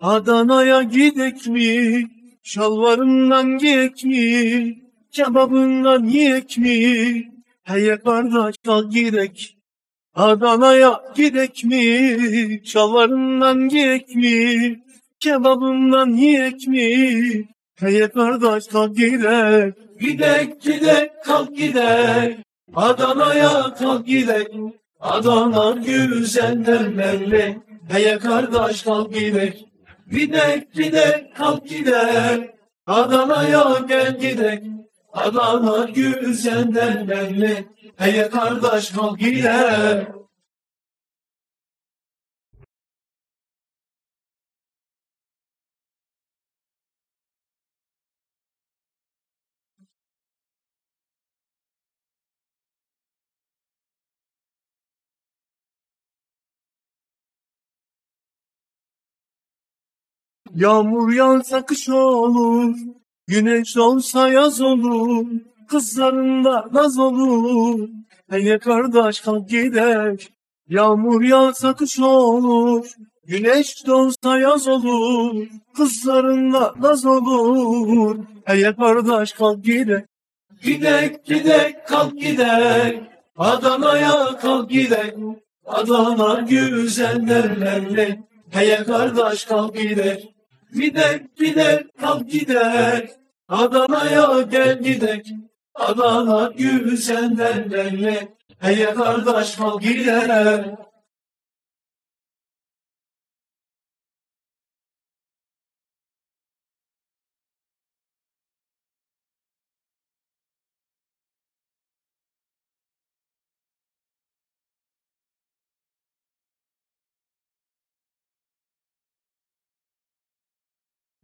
Adana'ya gidek mi? Şalvarından giyek mi? Kebabından yiyek mi? Heye kardeş kalk gidek. Adana'ya gidek mi? Şalvarından giyek mi? Kebabından yiyek mi? Heye kardeş kalk gidek. Gidek gidek kalk gidek. Adana'ya kalk gidek. Adana güzeller belli. Heye kardeş kalk gidek. Gidek gidek kalk gidek. Adana'ya gel gidek. Adana güzeller belli. Heye kardeş kalk gidek. Yağmur yağsa kış olur, güneş olsa yaz olur, kızlarında naz olur. Hele kardeş kalk gidek, yağmur yağsa kış olur, güneş doğsa yaz olur, kızlarında naz olur. Hele kardeş kalk gidek, gidek gidek kalk gidek, Adana'ya kalk gidek, Adana güzeller belli. Heye kardeş kalk gidek. Gidek gidek kalk gidek. Adana'ya gel gidek. Adana güzeller belli. Heye kardeş kalk gidek.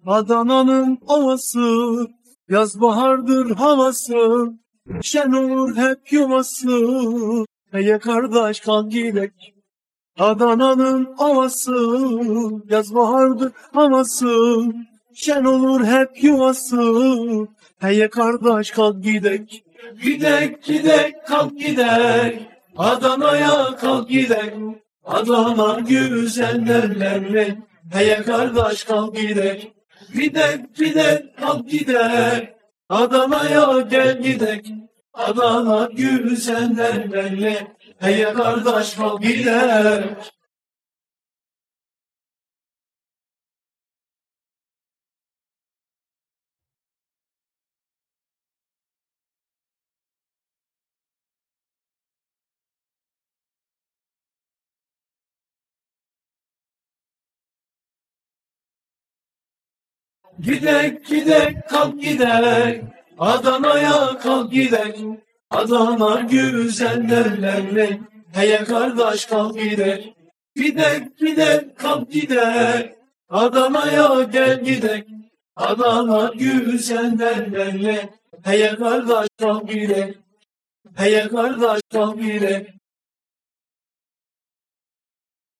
Adana'nın ovası, yaz bahardır havası, şen olur hep yuvası, heye kardeş kalk gidek. Adana'nın ovası, yaz bahardır havası, şen olur hep yuvası, heye kardeş kalk gidek. Gidek gidek kalk gidek, Adana'ya kalk gidek. Adana güzeller belli, heye kardeş kalk gidek. Gidek gidek kalk gidek Adana'ya gel gidek. Adana güzeller belli. Heye kardeş kalk gidek Gidek gidek kalk gidek. Adana'ya kalk gidek. Adana güzeller belli Heye kardeş kalk gidek? Gidek gidek kalk gidek. Adana'ya gel gidek. Adana güzeller belli Heye kardeş kalk gidek? Heye kardeş kalk gidek